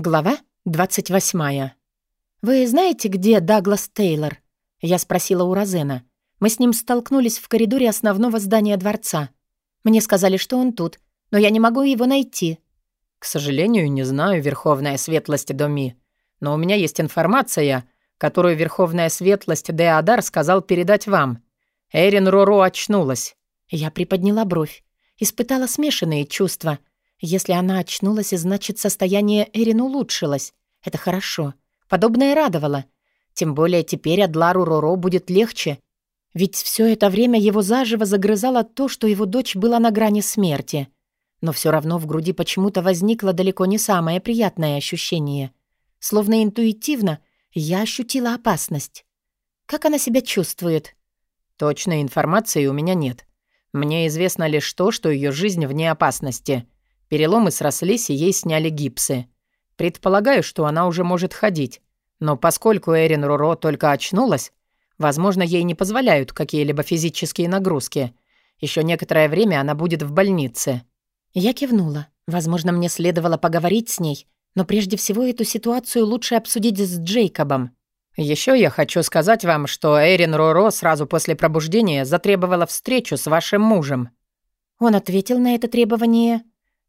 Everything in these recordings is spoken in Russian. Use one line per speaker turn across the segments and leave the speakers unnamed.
Глава 28. «Вы знаете, где Даглас Тейлор?» Я спросила у Розена. Мы с ним столкнулись в коридоре основного здания дворца. Мне сказали, что он тут, но я не могу его найти.
«К сожалению, не знаю, Верховная Светлость Доми. Но у меня есть информация, которую Верховная Светлость Деодар сказал передать вам. Эрин Роро очнулась».
Я приподняла бровь. Испытала смешанные чувства. Если она очнулась, значит, состояние Эрин улучшилось. Это хорошо. Подобное радовало. Тем более теперь Адлару Роро будет легче. Ведь все это время его заживо загрызало то, что его дочь была на грани смерти. Но все равно в груди почему-то возникло далеко не самое приятное ощущение. Словно интуитивно я ощутила опасность. Как она себя чувствует?
Точной информации у меня нет. Мне известно лишь то, что ее жизнь вне опасности — Переломы срослись, и ей сняли гипсы. Предполагаю, что она уже может ходить. Но поскольку Эрин Руро только очнулась, возможно, ей не позволяют какие-либо физические нагрузки. Еще некоторое время она будет в больнице.
Я кивнула. Возможно, мне следовало поговорить с ней, но прежде всего эту ситуацию лучше обсудить с Джейкобом.
Еще я хочу сказать вам, что Эрин Руро сразу после пробуждения затребовала встречу с вашим мужем.
Он ответил на это требование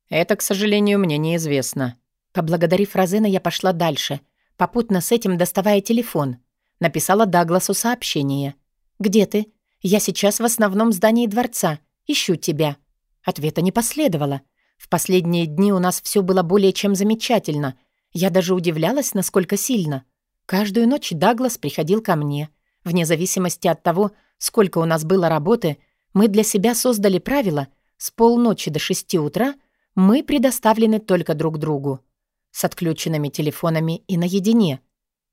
это, к сожалению, мне неизвестно.
Поблагодарив Розена, я пошла дальше, попутно с этим доставая телефон. Написала Дагласу сообщение. «Где ты? Я сейчас в основном здании дворца. Ищу тебя». Ответа не последовало. В последние дни у нас все было более чем замечательно. Я даже удивлялась, насколько сильно. Каждую ночь Даглас приходил ко мне. Вне зависимости от того, сколько у нас было работы, мы для себя создали правило с полночи до шести утра — мы предоставлены только друг другу. С отключенными телефонами и наедине.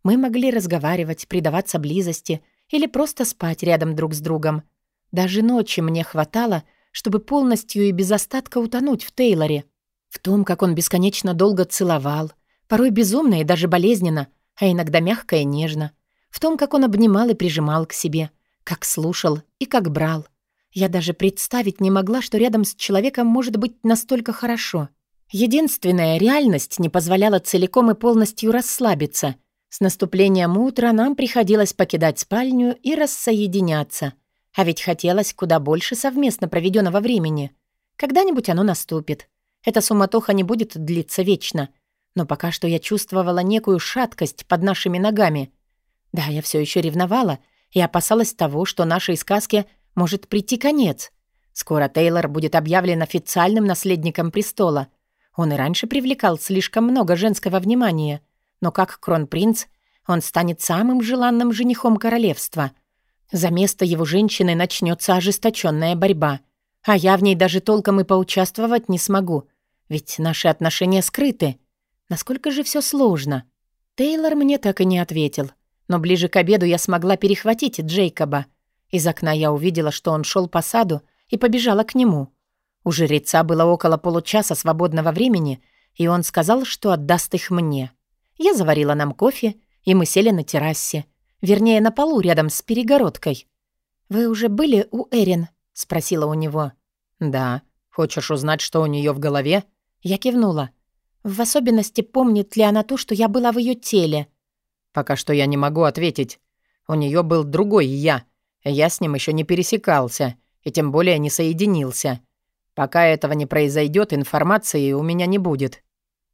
Мы могли разговаривать, предаваться близости или просто спать рядом друг с другом. Даже ночи мне хватало, чтобы полностью и без остатка утонуть в Тейлоре. В том, как он бесконечно долго целовал, порой безумно и даже болезненно, а иногда мягко и нежно. В том, как он обнимал и прижимал к себе, как слушал и как брал. Я даже представить не могла, что рядом с человеком может быть настолько хорошо. Единственная реальность не позволяла целиком и полностью расслабиться. С наступлением утра нам приходилось покидать спальню и рассоединяться. А ведь хотелось куда больше совместно проведенного времени. Когда-нибудь оно наступит. Эта суматоха не будет длиться вечно. Но пока что я чувствовала некую шаткость под нашими ногами. Да, я все еще ревновала и опасалась того, что нашей сказке — может прийти конец. Скоро Тейлор будет объявлен официальным наследником престола. Он и раньше привлекал слишком много женского внимания, но как кронпринц он станет самым желанным женихом королевства. За место его женщины начнется ожесточенная борьба, а я в ней даже толком и поучаствовать не смогу, ведь наши отношения скрыты. Насколько же все сложно. Тейлор мне так и не ответил, но ближе к обеду я смогла перехватить Джейкоба — из окна я увидела, что он шел по саду, и побежала к нему. У жреца было около получаса свободного времени, и он сказал, что отдаст их мне. Я заварила нам кофе, и мы сели на террасе. Вернее, на полу рядом с перегородкой. «Вы уже были у Эрин?» — спросила у него.
«Да. Хочешь узнать, что у нее в голове?»
Я кивнула. «В особенности, помнит ли она то, что я была в ее теле?»
«Пока что я не могу ответить. У нее был другой я, я с ним еще не пересекался и тем более не соединился. Пока этого не произойдет, информации у меня не будет.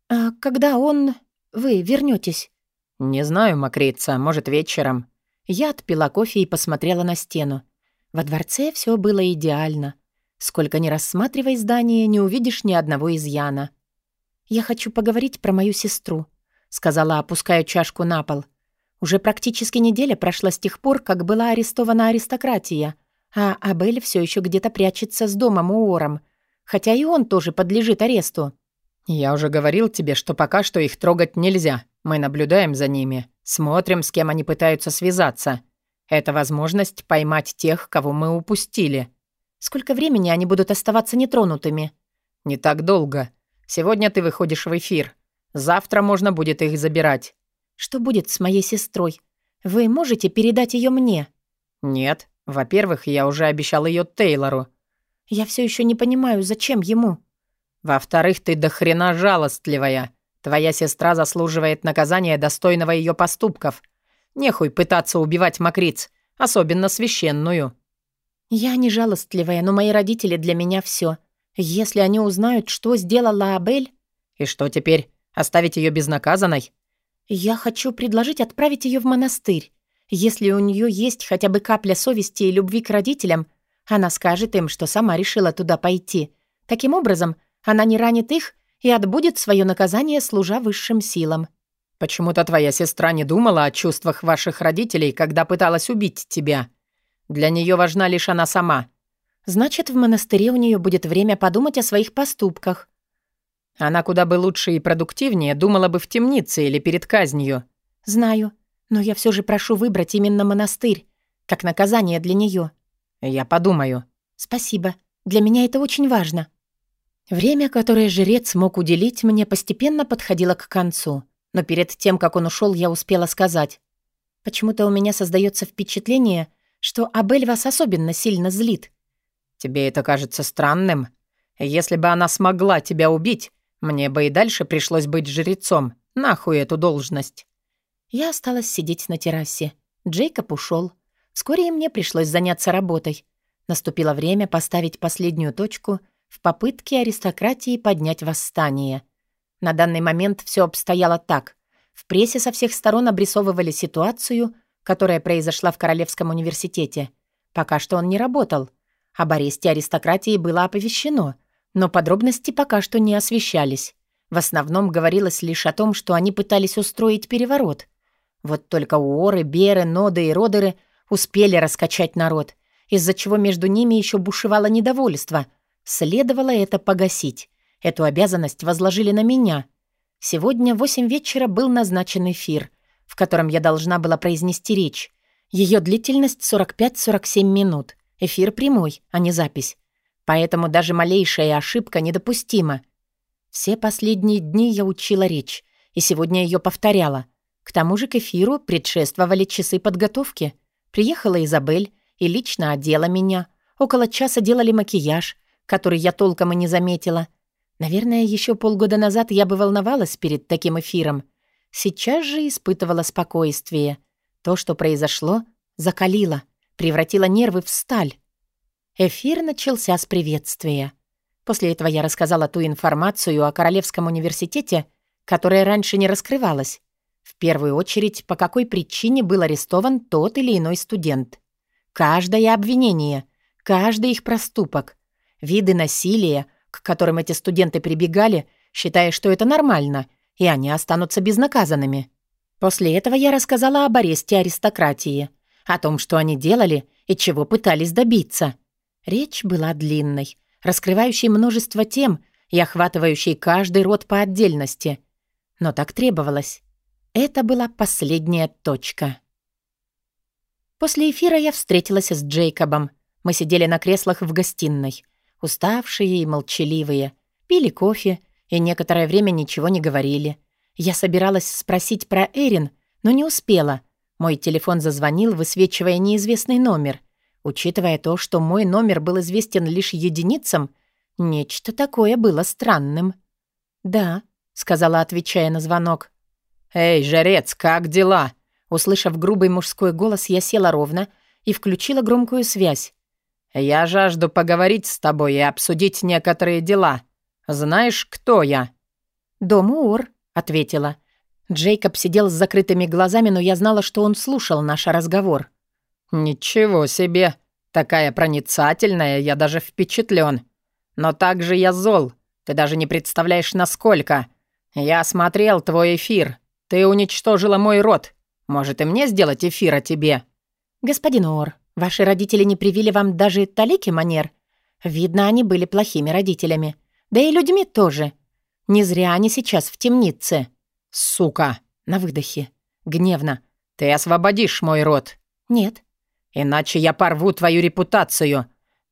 А когда он... вы вернетесь?
Не знаю, Макрица, может, вечером.
Я отпила кофе и посмотрела на стену. Во дворце все было идеально. Сколько ни рассматривай здание, не увидишь ни одного изъяна. «Я хочу поговорить про мою сестру», — сказала, опуская чашку на пол. Уже практически неделя прошла с тех пор, как была арестована аристократия, а Абель все еще где-то прячется с домом Уором, хотя и он тоже подлежит аресту.
«Я уже говорил тебе, что пока что их трогать нельзя. Мы наблюдаем за ними, смотрим, с кем они пытаются связаться. Это возможность поймать тех, кого мы упустили».
«Сколько времени они будут оставаться нетронутыми?»
«Не так долго. Сегодня ты выходишь в эфир. Завтра можно будет их забирать.
Что будет с моей сестрой? Вы можете передать ее мне?»
«Нет. Во-первых, я уже обещал ее Тейлору».
«Я все еще не понимаю, зачем ему?»
«Во-вторых, ты до хрена жалостливая. Твоя сестра заслуживает наказания, достойного ее поступков. Нехуй пытаться убивать мокриц, особенно священную».
«Я не жалостливая, но мои родители для меня все. Если они узнают, что сделала Абель...»
«И что теперь? Оставить ее безнаказанной?»
«Я хочу предложить отправить ее в монастырь. Если у нее есть хотя бы капля совести и любви к родителям, она скажет им, что сама решила туда пойти. Таким образом, она не ранит их и отбудет свое наказание, служа высшим силам».
«Почему-то твоя сестра не думала о чувствах ваших родителей, когда пыталась убить тебя. Для нее важна лишь она сама».
«Значит, в монастыре у нее будет время подумать о своих поступках».
«Она куда бы лучше и продуктивнее думала бы в темнице или перед казнью».
«Знаю, но я все же прошу выбрать именно монастырь, как наказание для нее.
«Я подумаю».
«Спасибо. Для меня это очень важно». Время, которое жрец мог уделить мне, постепенно подходило к концу. Но перед тем, как он ушел, я успела сказать. «Почему-то у меня создается впечатление, что Абель вас особенно сильно злит».
«Тебе это кажется странным? Если бы она смогла тебя убить, мне бы и дальше пришлось быть жрецом. Нахуй эту должность».
Я осталась сидеть на террасе. Джейкоб ушел. Вскоре и мне пришлось заняться работой. Наступило время поставить последнюю точку в попытке аристократии поднять восстание. На данный момент все обстояло так. В прессе со всех сторон обрисовывали ситуацию, которая произошла в Королевском университете. Пока что он не работал. Об аресте аристократии было оповещено, но подробности пока что не освещались. В основном говорилось лишь о том, что они пытались устроить переворот. Вот только Уоры, Беры, Ноды и Родеры – успели раскачать народ, из-за чего между ними еще бушевало недовольство. Следовало это погасить. Эту обязанность возложили на меня. Сегодня в восемь вечера был назначен эфир, в котором я должна была произнести речь. Ее длительность 45-47 минут. Эфир прямой, а не запись. Поэтому даже малейшая ошибка недопустима. Все последние дни я учила речь, и сегодня ее повторяла. К тому же к эфиру предшествовали часы подготовки — Приехала Изабель и лично одела меня. Около часа делали макияж, который я толком и не заметила. Наверное, еще полгода назад я бы волновалась перед таким эфиром. Сейчас же испытывала спокойствие. То, что произошло, закалило, превратило нервы в сталь. Эфир начался с приветствия. После этого я рассказала ту информацию о Королевском университете, которая раньше не раскрывалась. В первую очередь, по какой причине был арестован тот или иной студент. Каждое обвинение, каждый их проступок, виды насилия, к которым эти студенты прибегали, считая, что это нормально, и они останутся безнаказанными. После этого я рассказала об аресте аристократии, о том, что они делали и чего пытались добиться. Речь была длинной, раскрывающей множество тем и охватывающей каждый род по отдельности. Но так требовалось. Это была последняя точка. После эфира я встретилась с Джейкобом. Мы сидели на креслах в гостиной, уставшие и молчаливые, пили кофе и некоторое время ничего не говорили. Я собиралась спросить про Эрин, но не успела. Мой телефон зазвонил, высвечивая неизвестный номер. Учитывая то, что мой номер был известен лишь единицам, нечто такое было странным. «Да», — сказала, отвечая на звонок. «Эй, жрец, как дела?» Услышав грубый мужской голос, я села ровно и включила громкую связь. «Я жажду поговорить с тобой и обсудить некоторые дела. Знаешь, кто я?» «Дом Уор», — ответила. Джейкоб сидел с закрытыми глазами, но я знала, что он слушал наш разговор. «Ничего себе! Такая проницательная, я даже впечатлен. Но также я зол. Ты даже не представляешь, насколько. Я смотрел твой эфир. Ты уничтожила мой род. Может, и мне сделать эфир о тебе?» «Господин Ор, ваши родители не привили вам даже талики манер. Видно, они были плохими родителями. Да и людьми тоже. Не зря они сейчас в темнице». «Сука!» На выдохе. Гневно. «Ты освободишь мой род?» «Нет». «Иначе я порву твою репутацию.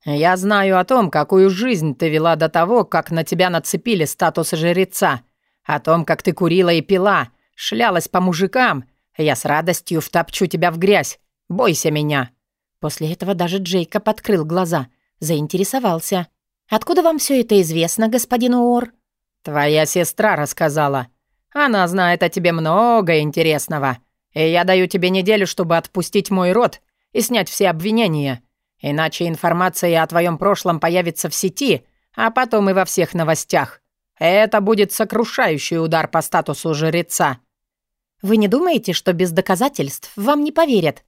Я знаю о том, какую жизнь ты вела до того, как на тебя нацепили статус жреца. О том, как ты курила и пила, Шлялась по мужикам. Я с радостью втопчу тебя в грязь. Бойся меня». После этого даже Джейкоб открыл глаза, заинтересовался. «Откуда вам все это известно, господин Уор?» «Твоя сестра рассказала.
Она знает о тебе много интересного. И я даю тебе неделю, чтобы отпустить мой род и снять все обвинения. Иначе информация о твоем прошлом появится в сети, а потом и во всех новостях. Это будет сокрушающий удар по статусу жреца».
«Вы не думаете, что без доказательств вам не поверят?»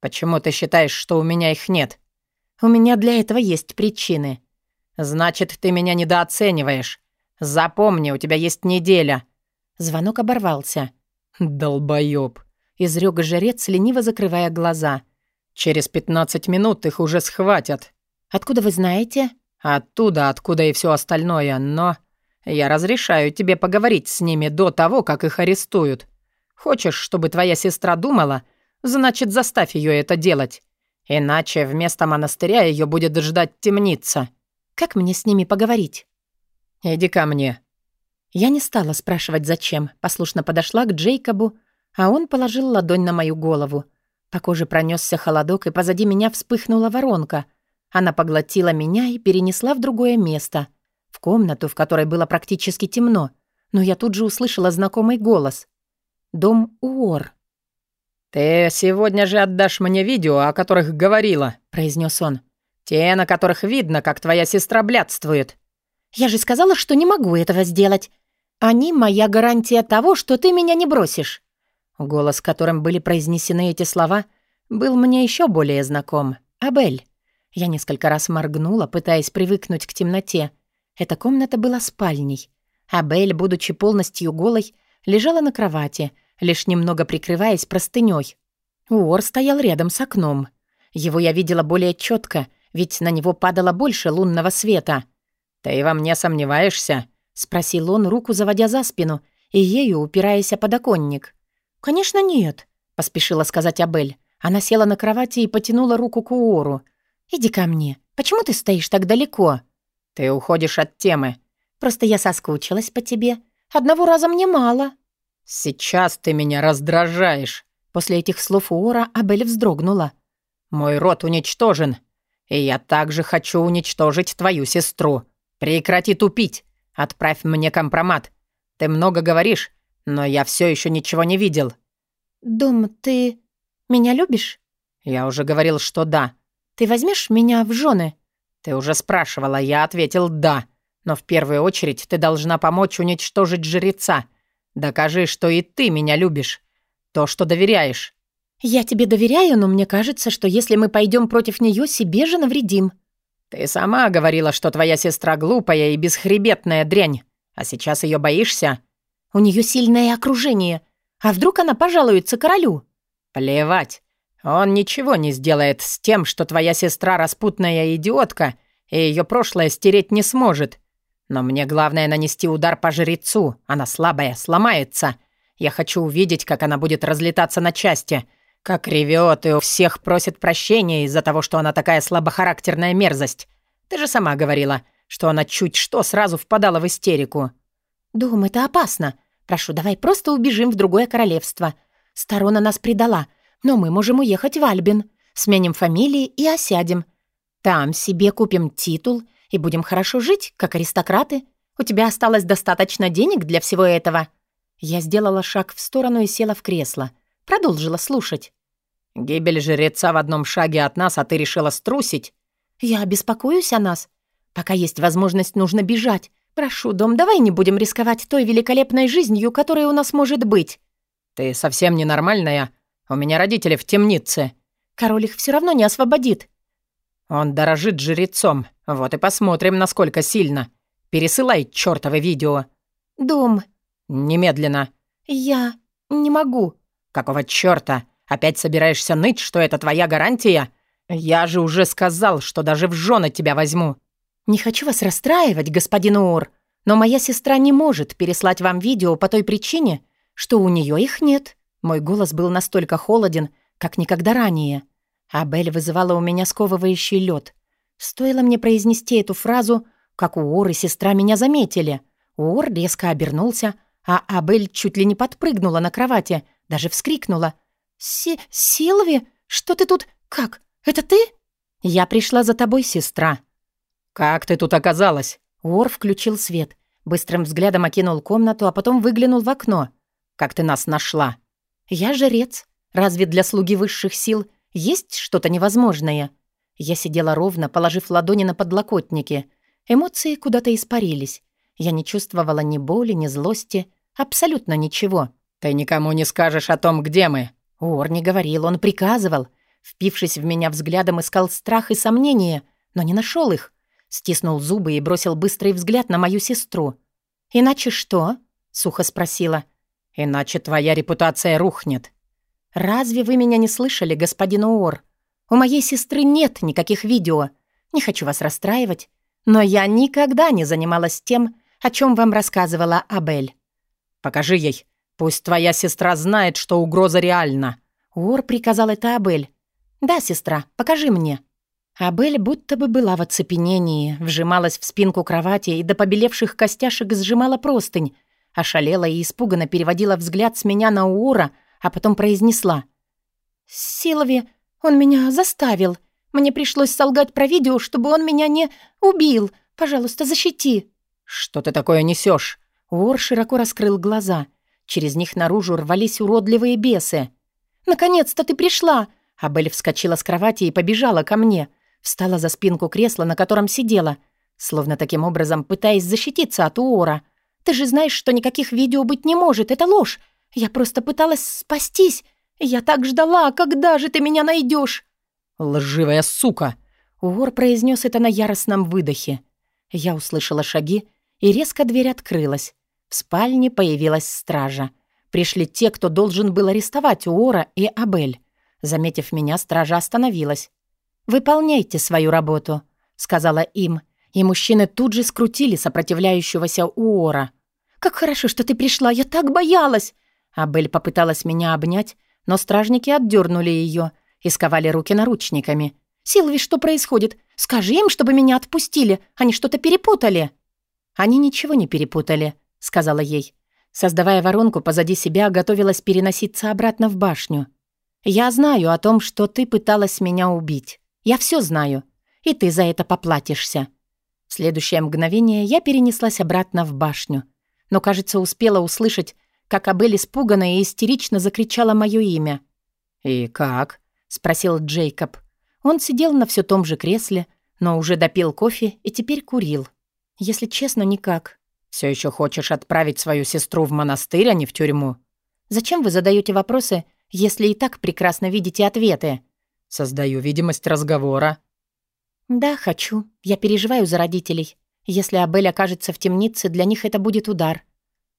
«Почему ты считаешь, что у меня их нет?»
«У меня для этого есть причины».
«Значит, ты меня недооцениваешь. Запомни, у тебя есть неделя».
Звонок оборвался.
«Долбоёб», —
изрёк жрец, лениво закрывая глаза.
«Через пятнадцать минут их уже схватят».
«Откуда вы знаете?»
«Оттуда, откуда и все остальное, но...» «Я разрешаю тебе поговорить с ними до того, как их арестуют. Хочешь, чтобы твоя сестра думала? Значит, заставь ее это делать. Иначе вместо монастыря ее будет ждать темница».
«Как мне с ними поговорить?»
«Иди ко мне».
Я не стала спрашивать, зачем. Послушно подошла к Джейкобу, а он положил ладонь на мою голову. По коже пронесся холодок, и позади меня вспыхнула воронка. Она поглотила меня и перенесла в другое место. В комнату, в которой было практически темно. Но я тут же услышала знакомый голос. «Дом Уор».
«Ты сегодня же отдашь мне видео, о которых говорила», — произнес он. «Те, на которых видно, как твоя сестра блядствует».
«Я же сказала, что не могу этого сделать. Они — моя гарантия того, что ты меня не бросишь».
Голос, которым были произнесены эти слова, был мне еще более знаком. Абель.
Я несколько раз моргнула, пытаясь привыкнуть к темноте. Эта комната была спальней. Абель, будучи полностью голой, лежала на кровати, лишь немного прикрываясь простыней. Уор стоял рядом с окном. Его я видела более четко, ведь на него падало больше лунного света.
«Ты во мне сомневаешься?»
— спросил он, руку заводя за спину и ею упираясь о подоконник. «Конечно нет», — поспешила сказать Абель. Она села на кровати и потянула руку к Уору. «Иди ко мне. Почему ты стоишь так далеко?»
«Ты уходишь от темы».
«Просто я соскучилась по тебе. Одного раза мне мало».
«Сейчас ты меня раздражаешь».
После этих слов Уора Абель вздрогнула.
«Мой род уничтожен, и я также хочу уничтожить твою сестру. Прекрати тупить. Отправь мне компромат. Ты много говоришь, но я все еще ничего не видел».
«Дом, ты меня любишь?»
«Я уже говорил, что да».
«Ты возьмешь меня в жены?»
«Ты уже спрашивала, я ответил «да». Но в первую очередь ты должна помочь уничтожить жреца. Докажи, что и ты меня любишь. То, что доверяешь».
«Я тебе доверяю, но мне кажется, что если мы пойдем против нее, себе же навредим».
«Ты сама говорила, что твоя сестра глупая и бесхребетная дрянь. А сейчас ее боишься?»
«У нее сильное окружение. А вдруг она пожалуется королю?»
«Плевать. Он ничего не сделает с тем, что твоя сестра распутная идиотка, и ее прошлое стереть не сможет. Но мне главное нанести удар по жрецу. Она слабая, сломается. Я хочу увидеть, как она будет разлетаться на части, как ревет и у всех просит прощения из-за того, что она такая слабохарактерная мерзость. Ты же сама говорила, что она чуть что сразу впадала в истерику.
«Дом, это опасно. Прошу, давай просто убежим в другое королевство. Сторона нас предала, но мы можем уехать в Альбин, сменим фамилии и осядем. Там себе купим титул — и будем хорошо жить, как аристократы. У тебя осталось достаточно денег для всего этого». Я сделала шаг в сторону и села в кресло. Продолжила слушать.
«Гибель жреца в одном шаге от нас, а ты решила струсить?»
«Я беспокоюсь о нас. Пока есть возможность, нужно бежать. Прошу, дом, давай не будем рисковать той великолепной жизнью, которая у нас может быть».
«Ты совсем ненормальная. У меня родители в темнице».
«Король их все равно не освободит».
«Он дорожит жрецом. Вот и посмотрим, насколько сильно. Пересылай чёртово видео».
«Дом».
«Немедленно».
«Я не могу».
«Какого чёрта? Опять собираешься ныть, что это твоя гарантия? Я же уже сказал, что даже в жены тебя возьму».
«Не хочу вас расстраивать, господин Уор, но моя сестра не может переслать вам видео по той причине, что у неё их нет». Мой голос был настолько холоден, как никогда ранее. Абель вызывала у меня сковывающий лед. Стоило мне произнести эту фразу, как Уор и сестра меня заметили. Уор резко обернулся, а Абель чуть ли не подпрыгнула на кровати, даже вскрикнула. «Си... Силви? Что ты тут... Как? Это ты?» «Я пришла за тобой, сестра».
«Как ты тут оказалась?»
Уор включил свет. Быстрым взглядом окинул комнату, а потом выглянул в окно.
«Как ты нас нашла?»
«Я жрец. Разве для слуги высших сил есть что-то невозможное?» Я сидела ровно, положив ладони на подлокотники. Эмоции куда-то испарились. Я не чувствовала ни боли, ни злости. Абсолютно ничего.
«Ты никому не скажешь о том, где мы?»
Ор не говорил, он приказывал. Впившись в меня взглядом, искал страх и сомнения, но не нашел их. Стиснул зубы и бросил быстрый взгляд на мою сестру. «Иначе что?» — сухо спросила.
«Иначе твоя репутация рухнет».
«Разве вы меня не слышали, господин Уор? У моей сестры нет никаких видео. Не хочу вас расстраивать, но я никогда не занималась тем, о чем вам рассказывала Абель».
«Покажи ей. Пусть твоя сестра знает, что угроза реальна».
Уор приказал это Абель. «Да, сестра, покажи мне». Абель будто бы была в оцепенении, вжималась в спинку кровати и до побелевших костяшек сжимала простынь, ошалела и испуганно переводила взгляд с меня на Уора, а потом произнесла. «Силови, он меня заставил. Мне пришлось солгать про видео, чтобы он меня не убил. Пожалуйста, защити».
«Что ты такое несешь?
Уор широко раскрыл глаза. Через них наружу рвались уродливые бесы. «Наконец-то ты пришла!» Абель вскочила с кровати и побежала ко мне. Встала за спинку кресла, на котором сидела, словно таким образом пытаясь защититься от Уора. «Ты же знаешь, что никаких видео быть не может, это ложь! Я просто пыталась спастись! Я так ждала, когда же ты меня найдешь?
«Лживая сука!»
Уор произнес это на яростном выдохе. Я услышала шаги, и резко дверь открылась. В спальне появилась стража. Пришли те, кто должен был арестовать Уора и Абель. Заметив меня, стража остановилась. «Выполняйте свою работу», — сказала им, и мужчины тут же скрутили сопротивляющегося Уора. «Как хорошо, что ты пришла, я так боялась!» Абель попыталась меня обнять, но стражники отдернули ее и сковали руки наручниками. «Силви, что происходит? Скажи им, чтобы меня отпустили, они что-то перепутали!» «Они ничего не перепутали», — сказала ей. Создавая воронку позади себя, готовилась переноситься обратно в башню. «Я знаю о том, что ты пыталась меня убить. Я все знаю. И ты за это поплатишься». В следующее мгновение я перенеслась обратно в башню. Но, кажется, успела услышать, как Абель испуганно и истерично закричала мое имя.
«И как?» — спросил Джейкоб.
Он сидел на все том же кресле, но уже допил кофе и теперь курил. Если честно, никак.
Все еще хочешь отправить свою сестру в монастырь, а не в тюрьму?»
«Зачем вы задаете вопросы, если и так прекрасно видите ответы?»
Создаю видимость разговора».
«Да, хочу. Я переживаю за родителей. Если Абель окажется в темнице, для них это будет удар».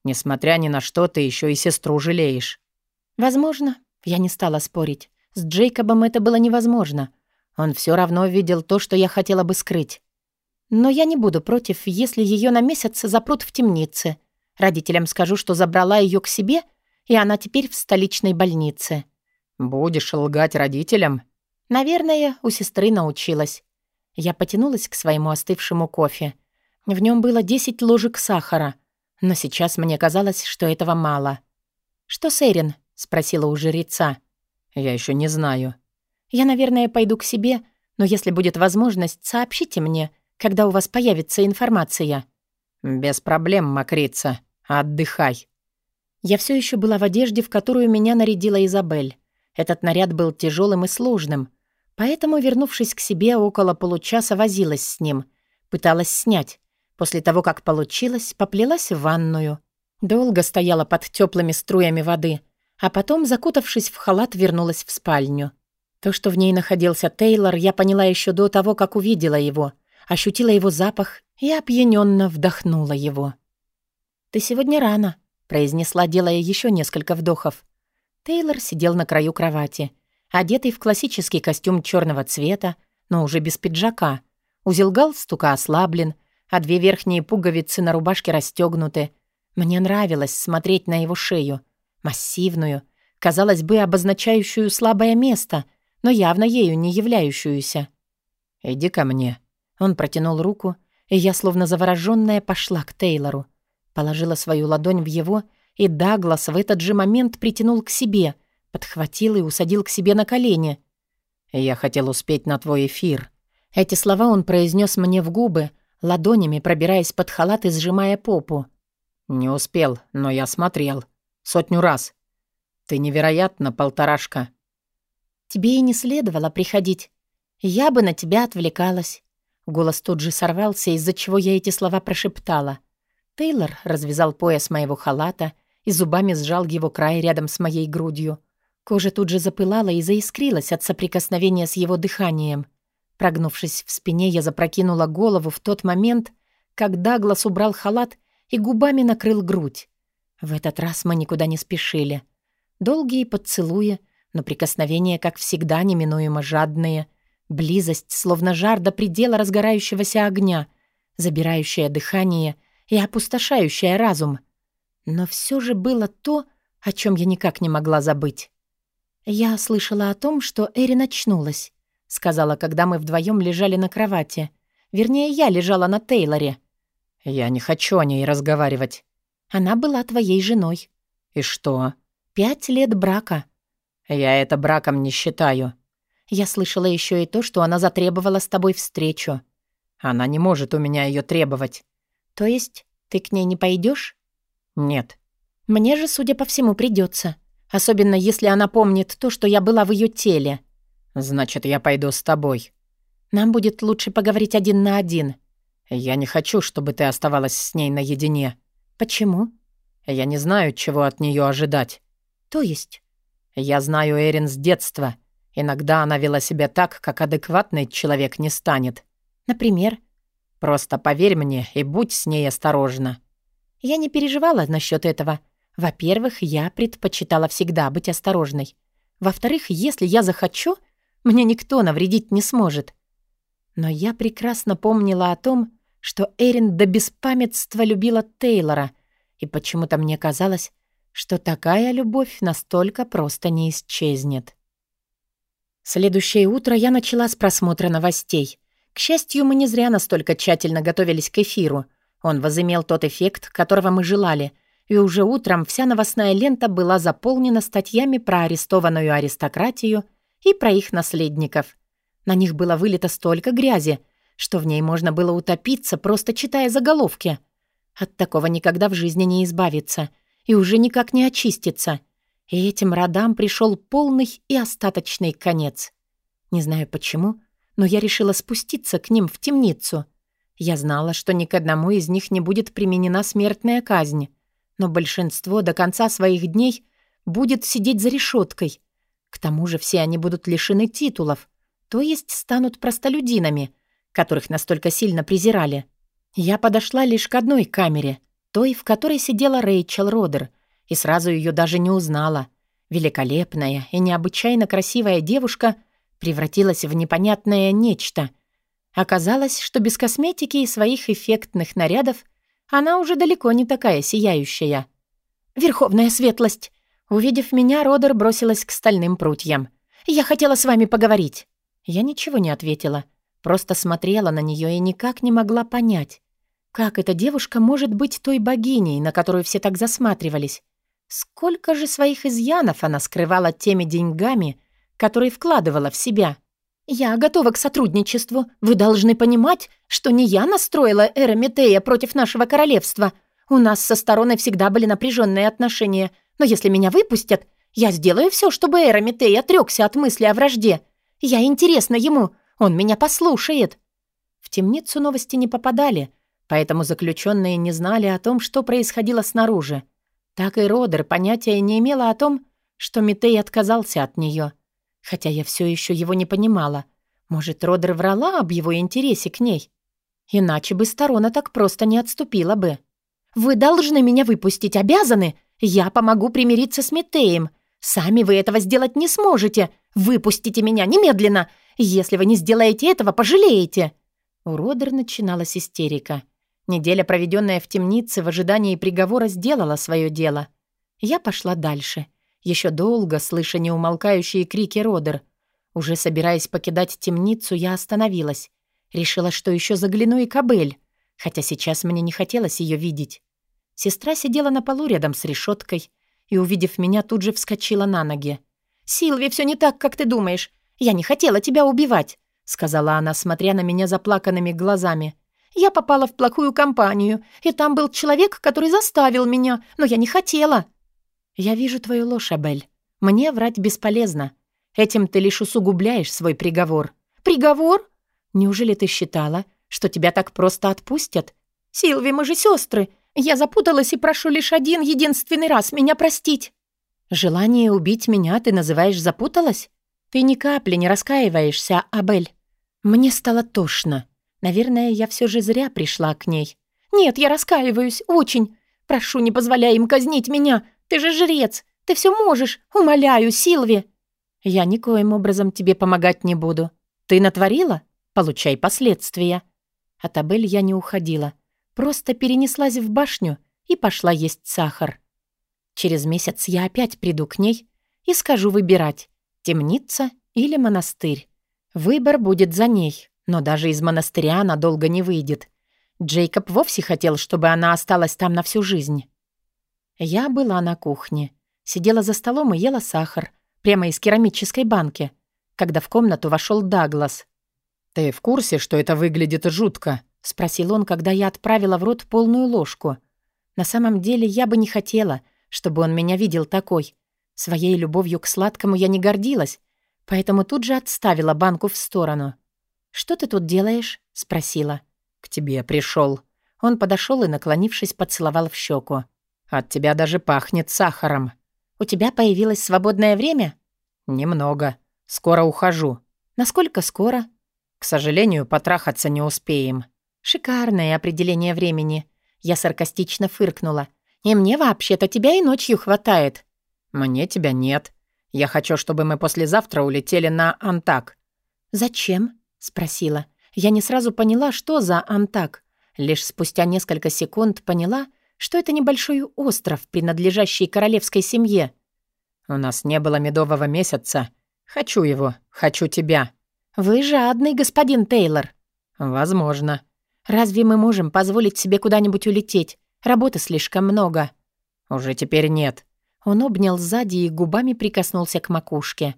«Несмотря ни на что, ты еще и сестру жалеешь».
«Возможно». Я не стала спорить. С Джейкобом это было невозможно. Он все равно видел то, что я хотела бы скрыть. Но я не буду против, если ее на месяц запрут в темнице. Родителям скажу, что забрала ее к себе, и она теперь в столичной больнице.
«Будешь лгать родителям?»
Наверное, у сестры научилась. Я потянулась к своему остывшему кофе. В нем было 10 ложек сахара, но сейчас мне казалось, что этого мало. «Что с Эрин?» — спросила у жреца.
«Я еще не знаю».
«Я, наверное, пойду к себе, но если будет возможность, сообщите мне, когда у вас появится информация».
«Без проблем, Макрица. Отдыхай».
Я все еще была в одежде, в которую меня нарядила Изабель. Этот наряд был тяжелым и сложным, Поэтому, вернувшись к себе, около получаса возилась с ним. Пыталась снять. После того, как получилось, поплелась в ванную. Долго стояла под теплыми струями воды, а потом, закутавшись в халат, вернулась в спальню. То, что в ней находился Тейлор, я поняла еще до того, как увидела его, ощутила его запах и опьяненно вдохнула его. «Ты сегодня рано», — произнесла, делая еще несколько вдохов. Тейлор сидел на краю кровати — одетый в классический костюм черного цвета, но уже без пиджака. Узел галстука ослаблен, а две верхние пуговицы на рубашке расстегнуты. Мне нравилось смотреть на его шею. Массивную, казалось бы, обозначающую слабое место, но явно ею не являющуюся.
«Иди ко мне».
Он протянул руку, и я, словно заворожённая, пошла к Тейлору. Положила свою ладонь в его, и Даглас в этот же момент притянул к себе — Подхватил и усадил к себе на колени.
«Я хотел успеть на твой эфир».
Эти слова он произнес мне в губы, ладонями пробираясь под халат и сжимая попу.
«Не успел, но я смотрел. Сотню раз. Ты невероятно, полторашка».
«Тебе и не следовало приходить. Я бы на тебя отвлекалась». Голос тут же сорвался, из-за чего я эти слова прошептала. Тейлор развязал пояс моего халата и зубами сжал его край рядом с моей грудью. Кожа тут же запылала и заискрилась от соприкосновения с его дыханием. Прогнувшись в спине, я запрокинула голову в тот момент, когда Даглас убрал халат и губами накрыл грудь. В этот раз мы никуда не спешили. Долгие поцелуи, но прикосновения, как всегда, неминуемо жадные. Близость, словно жар до предела разгорающегося огня, забирающая дыхание и опустошающая разум. Но все же было то, о чем я никак не могла забыть. «Я слышала о том, что Эрин очнулась», — сказала, когда мы вдвоем лежали на кровати. Вернее, я лежала на Тейлоре.
«Я не хочу о ней разговаривать».
«Она была твоей женой».
«И что?»
«Пять лет брака».
«Я это браком не считаю».
«Я слышала еще и то, что она затребовала с тобой встречу».
«Она не может у меня ее требовать».
«То есть ты к ней не пойдешь?
«Нет».
«Мне же, судя по всему, придется. Особенно если она помнит то, что я была в ее теле».
«Значит, я пойду с тобой».
«Нам будет лучше поговорить один на один».
«Я не хочу, чтобы ты оставалась с ней наедине».
«Почему?»
«Я не знаю, чего от нее ожидать».
«То есть?»
«Я знаю Эрин с детства. Иногда она вела себя так, как адекватный человек не станет».
«Например?»
«Просто поверь мне и будь с ней осторожна».
Я не переживала насчет этого. Во-первых, я предпочитала всегда быть осторожной. Во-вторых, если я захочу, мне никто навредить не сможет. Но я прекрасно помнила о том, что Эрин до беспамятства любила Тейлора, и почему-то мне казалось, что такая любовь настолько просто не исчезнет. Следующее утро я начала с просмотра новостей. К счастью, мы не зря настолько тщательно готовились к эфиру. Он возымел тот эффект, которого мы желали, и уже утром вся новостная лента была заполнена статьями про арестованную аристократию и про их наследников. На них было вылито столько грязи, что в ней можно было утопиться, просто читая заголовки. От такого никогда в жизни не избавиться и уже никак не очиститься. И этим родам пришел полный и остаточный конец. Не знаю почему, но я решила спуститься к ним в темницу. Я знала, что ни к одному из них не будет применена смертная казнь, но большинство до конца своих дней будет сидеть за решеткой. К тому же все они будут лишены титулов, то есть станут простолюдинами — которых настолько сильно презирали. Я подошла лишь к одной камере, той, в которой сидела Рэйчел Родер, и сразу ее даже не узнала. Великолепная и необычайно красивая девушка превратилась в непонятное нечто. Оказалось, что без косметики и своих эффектных нарядов она уже далеко не такая сияющая. «Верховная светлость!» Увидев меня, Родер бросилась к стальным прутьям. «Я хотела с вами поговорить». Я ничего не ответила. Просто смотрела на нее и никак не могла понять, как эта девушка может быть той богиней, на которую все так засматривались. Сколько же своих изъянов она скрывала теми деньгами, которые вкладывала в себя. «Я готова к сотрудничеству. Вы должны понимать, что не я настроила Эра Метея против нашего королевства. У нас со стороны всегда были напряженные отношения, но если меня выпустят, я сделаю все, чтобы Эра Метей отрекся от мысли о вражде. Я интересна ему, он меня послушает!» В темницу новости не попадали, поэтому заключенные не знали о том, что происходило снаружи. Так и Родер понятия не имела о том, что Митей отказался от нее. Хотя я все еще его не понимала. Может, Родер врала об его интересе к ней? Иначе бы сторона так просто не отступила бы. «Вы должны меня выпустить, обязаны! Я помогу примириться с Митеем. Сами вы этого сделать не сможете. Выпустите меня немедленно! Если вы не сделаете этого, пожалеете!» У Родер начиналась истерика. Неделя, проведенная в темнице в ожидании приговора, сделала свое дело. Я пошла дальше, еще долго слыша неумолкающие крики Родер. Уже собираясь покидать темницу, я остановилась. Решила, что еще загляну и кобель, хотя сейчас мне не хотелось ее видеть. Сестра сидела на полу рядом с решеткой и, увидев меня, тут же вскочила на ноги. «Силви, все не так, как ты думаешь. «Я не хотела тебя убивать», — сказала она, смотря на меня заплаканными глазами. Я попала в плохую компанию, и там был человек, который заставил меня, но я не хотела». «Я вижу твою ложь, Абель. Мне врать бесполезно. Этим ты лишь усугубляешь свой приговор». «Приговор?»
«Неужели ты считала, что тебя так просто отпустят?»
«Силви, мы же сестры. Я запуталась и прошу лишь один единственный раз меня простить».
«Желание убить меня ты называешь запуталась? Ты ни капли не раскаиваешься, Абель. Мне стало тошно. Наверное, я все же зря пришла к ней.
«Нет, я раскаиваюсь, очень. Прошу, не позволяй им казнить меня. Ты же жрец. Ты все можешь. Умоляю, Силви».
«Я никоим образом тебе помогать не буду. Ты натворила? Получай последствия». От Абель я не уходила. Просто перенеслась в башню и пошла есть сахар. Через месяц я опять приду к ней и скажу выбирать, темница или монастырь. Выбор будет за ней. Но даже из монастыря она долго не выйдет. Джейкоб вовсе хотел, чтобы она осталась там на всю жизнь. Я была на кухне. Сидела за столом и ела сахар. Прямо из керамической банки. Когда в комнату вошел Даглас.
«Ты в курсе, что это выглядит жутко?»
— спросил он, когда я отправила в рот полную ложку. На самом деле я бы не хотела, чтобы он меня видел такой. Своей любовью к сладкому я не гордилась, поэтому тут же отставила банку в сторону. «Что ты тут делаешь?» — спросила.
«К тебе пришел.
Он подошел и, наклонившись, поцеловал в щеку.
«От тебя даже пахнет сахаром».
«У тебя появилось свободное время?»
«Немного. Скоро ухожу».
«Насколько скоро?»
«К сожалению, потрахаться не успеем».
«Шикарное определение времени». Я саркастично фыркнула. «И мне вообще-то тебя и ночью хватает».
«Мне тебя нет. Я хочу, чтобы мы послезавтра улетели на Антак».
«Зачем?» — спросила. Я не сразу поняла, что за Антак. Лишь спустя несколько секунд поняла, что это небольшой остров, принадлежащий королевской семье.
«У нас не было медового месяца. Хочу его, хочу тебя».
«Вы жадный, господин Тейлор».
«Возможно».
«Разве мы можем позволить себе куда-нибудь улететь? Работы слишком много».
«Уже теперь нет».
Он обнял сзади и губами прикоснулся к макушке.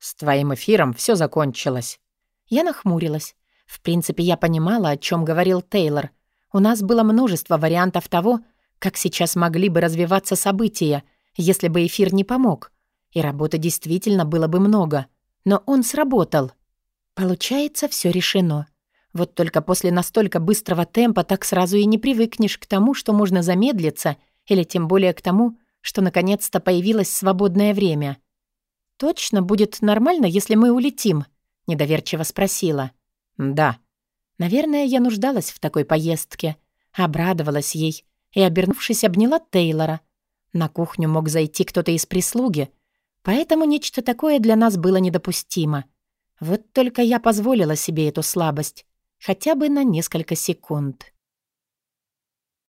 «С твоим эфиром все закончилось».
Я нахмурилась. В принципе, я понимала, о чем говорил Тейлор. У нас было множество вариантов того, как сейчас могли бы развиваться события, если бы эфир не помог. И работы действительно было бы много. Но он сработал. Получается, все решено. Вот только после настолько быстрого темпа так сразу и не привыкнешь к тому, что можно замедлиться, или тем более к тому, что наконец-то появилось свободное время. «Точно будет нормально, если мы улетим?» — недоверчиво спросила.
«Да».
Наверное, я нуждалась в такой поездке. Обрадовалась ей и, обернувшись, обняла Тейлора. На кухню мог зайти кто-то из прислуги, поэтому нечто такое для нас было недопустимо. Вот только я позволила себе эту слабость, хотя бы на несколько секунд.